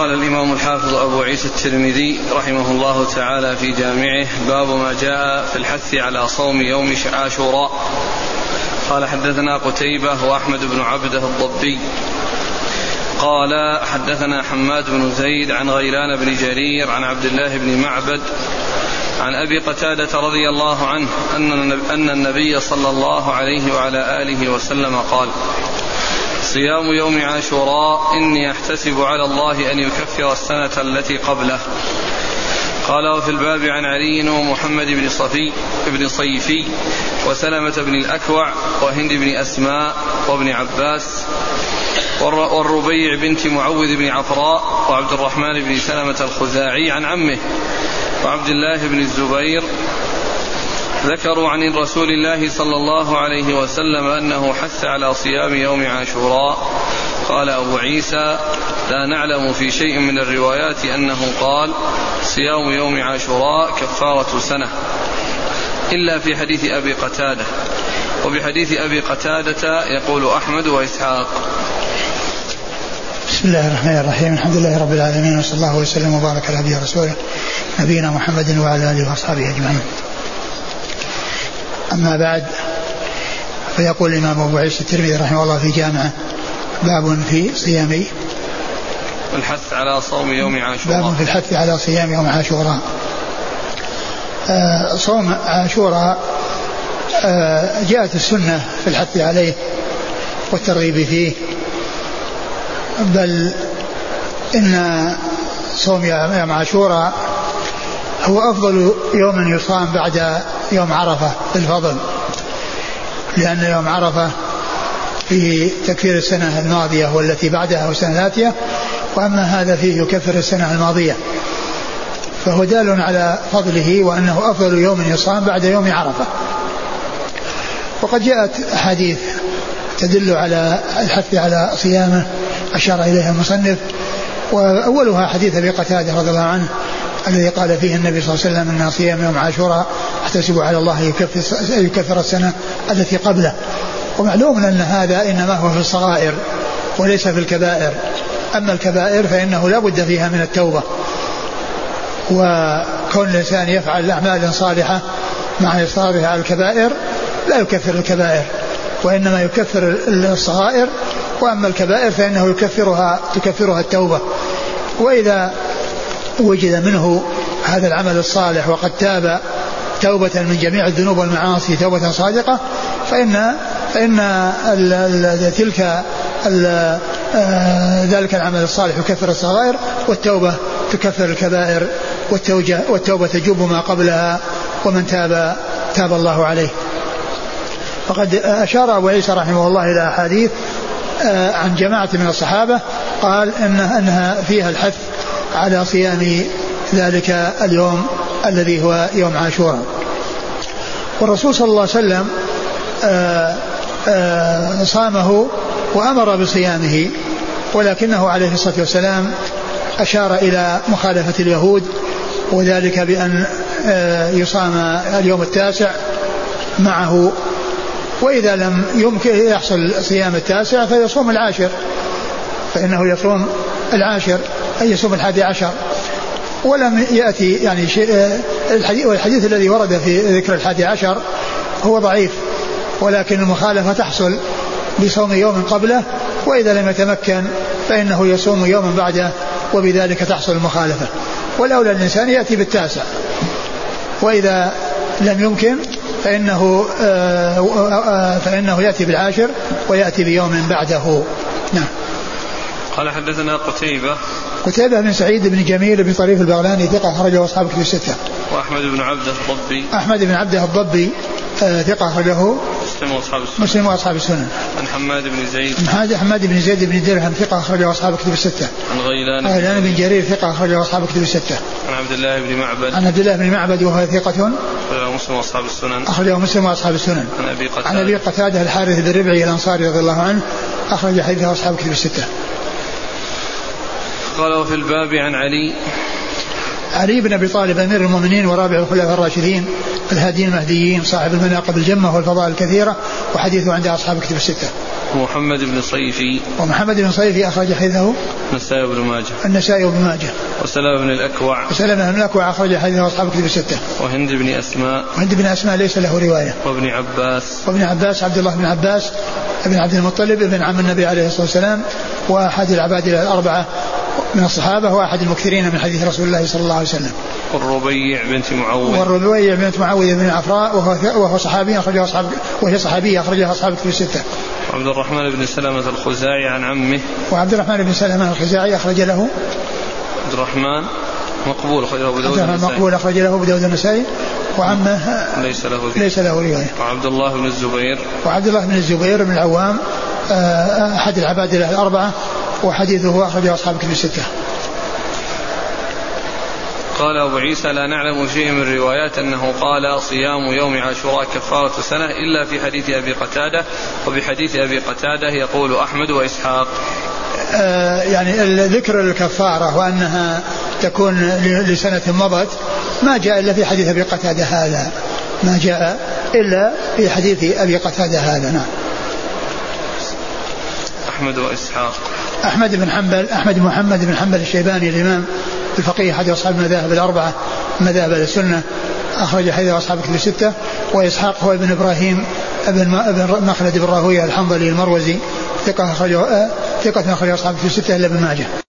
قال الإمام الحافظ أبو عيسى الترمذي رحمه الله تعالى في جامعه باب ما جاء في الحث على صوم يوم عاشوراء قال حدثنا قتيبة وأحمد بن عبده الضبي. قال حدثنا حماد بن زيد عن غيلان بن جرير عن عبد الله بن معبد عن أبي قتادة رضي الله عنه أن النبي صلى الله عليه وعلى آله وسلم قال صيام يوم عاشوراء إني أحتسب على الله أن يكفر السنة التي قبله. قال وفي الباب عن علي ومحمد بن صفي بن صيفي وسلمة بن الأكوع وهند بن أسماء وابن عباس والربيع بنت معوذ بن عفراء وعبد الرحمن بن سلمة الخزاعي عن عمه وعبد الله بن الزبير ذكروا عن رسول الله صلى الله عليه وسلم أنه حث على صيام يوم عاشوراء. قال أبو عيسى لا نعلم في شيء من الروايات أنه قال صيام يوم عاشوراء كفارة سنة إلا في حديث أبي قتادة. وبحديث أبي قتادة يقول أحمد وإسحاق. بسم الله الرحمن الرحيم. الحمد لله رب العالمين وصلى الله وسلم وبارك على نبينا ورسوله نبينا محمد وعلى آله وأصحابه أجمعين. أما بعد فيقول الإمام أبو عيسى الترمذي رحمه الله في جامعه باب في صيام الحث على صوم يوم عاشوراء. باب في الحث على صيام يوم عاشوراء. آه صوم عاشوراء آه جاءت السنة في الحث عليه والترغيب فيه بل إن صوم يوم عاشوراء هو أفضل يوم يصام بعد يوم عرفة بالفضل. لأن يوم عرفة فيه تكفير السنة الماضية والتي بعدها والسنة الآتية وأما هذا فيه يكفر السنة الماضية. فهو دال على فضله وأنه أفضل يوم يصام بعد يوم عرفة. وقد جاءت أحاديث تدل على الحث على صيامه أشار إليها المصنف. وأولها حديث أبي قتادة رضي الله عنه الذي قال فيه النبي صلى الله عليه وسلم أن صيام يوم عاشوراء احتسب على الله يكفر, يكفر السنة التي قبله. ومعلوم أن هذا إنما هو في الصغائر وليس في الكبائر. أما الكبائر فإنه لا بد فيها من التوبة. وكون الإنسان يفعل أعمال صالحة مع إصرارها على الكبائر لا يكفر الكبائر. وإنما يكفر الصغائر. وأما الكبائر فإنه يكفرها تكفرها التوبة. وإذا وجد منه هذا العمل الصالح وقد تاب توبة من جميع الذنوب والمعاصي توبة صادقة فإن فإن تلك آه، ذلك العمل الصالح يكفر الصغائر والتوبة تكفر الكبائر والتوبة تجوب ما قبلها ومن تاب تاب الله عليه. فقد أشار أبو عيسى رحمه الله إلى أحاديث آه، عن جماعة من الصحابة قال إنها, إنها فيها الحث على صيام ذلك اليوم الذي هو يوم عاشوراء. والرسول صلى الله عليه وسلم آه، آه، صامه وأمر بصيامه ولكنه عليه الصلاة والسلام أشار إلى مخالفة اليهود وذلك بأن يصام اليوم التاسع معه. وإذا لم يمكن يحصل صيام التاسع فيصوم العاشر فإنه يصوم العاشر أي يصوم الحادي عشر. ولم يأتي يعني شيء آه، الحديث والحديث الذي ورد في ذكر الحادي عشر هو ضعيف ولكن المخالفة تحصل بصوم يوم قبله وإذا لم يتمكن فإنه يصوم يوما بعده وبذلك تحصل المخالفة. والأولى الإنسان يأتي بالتاسع. وإذا لم يمكن فإنه آه، آه، فإنه يأتي بالعاشر ويأتي بيوم بعده. نعم. قال حدثنا قتيبة قتيبة بن سعيد بن جميل بن طريف البغلاني ثقة أخرجه أصحاب كتب الستة. وأحمد بن عبده الضبي. أحمد بن عبده الضبي آه، ثقة أخرجه مسلم وأصحاب السنن. مسلم وأصحاب السنن. عن حماد بن زيد. حماد بن زيد بن درهم ثقة أخرجه أصحاب كتب الستة. عن غيلان. غيلان بن جرير ثقة أخرجه أصحاب كتب الستة. عن عبد الله بن معبد. عن عبد الله بن معبد وهو ثقة. أخرجه مسلم وأصحاب السنن. أخرجه مسلم وأصحاب السنن. عن أبي قتادة. عن أبي قتادة الحارث بن ربعي الأنصاري رضي الله عنه أخرج حديثه أصحاب كتب الستة. قال وفي الباب عن علي. علي بن أبي طالب أمير المؤمنين ورابع الخلفاء الراشدين الهاديين المهديين صاحب المناقب الجمة والفضائل الكثيرة وحديثه عند أصحاب الكتب الستة. ومحمد بن صيفي. ومحمد بن صيفي أخرج حديثه. النسائي بن ماجه. النسائي بن ماجه. وسلمة بن الأكوع. وسلمة بن الأكوع أخرج حديثه أصحاب الكتب الستة. وهند بن أسماء. وهند بن أسماء ليس له رواية. وابن عباس. وابن عباس عبد الله بن عباس بن عبد المطلب ابن عم النبي عليه الصلاة والسلام وأحد العباد الأربعة من الصحابة وأحد المكثرين من حديث رسول الله صلى الله عليه وسلم. والربيع بنت معوذ. والربيع بنت معوذ بن عفراء وهو وهو صحابي أخرجه أصحاب وهي صحابية أخرجها أصحاب الكتب الستة. وعبد الرحمن بن سلمة الخزاعي عن عمه. وعبد الرحمن بن سلمة الخزاعي أخرج له. عبد الرحمن مقبول أخرج له أبو داود مقبول أخرج له أبو داود النسائي وعمه ليس له ليس له رواية. وعبد الله بن الزبير. وعبد الله بن الزبير بن العوام آه، أحد العباد الأربعة وحديثه أخرجه أصحاب الكتب الستة. قال أبو عيسى لا نعلم شيء من الروايات أنه قال صيام يوم عاشوراء كفارة سنة إلا في حديث أبي قتادة وبحديث أبي قتادة يقول أحمد وإسحاق. آه يعني ذكر الكفارة وأنها تكون لسنة مضت ما جاء إلا في حديث أبي قتادة هذا. ما جاء إلا في حديث أبي قتادة هذا نعم. أحمد وإسحاق. أحمد بن حنبل أحمد محمد بن حنبل الشيباني الإمام الفقيه أحد أصحاب المذاهب الأربعة مذاهب السنة أخرج حديث أصحاب الكتب الستة وإسحاق هو ابن إبراهيم ابن ابن مخلد بن راهوية الحنظلي المروزي ثقة أخرجه ثقة أخرج أصحاب الكتب الستة إلا ابن ماجه.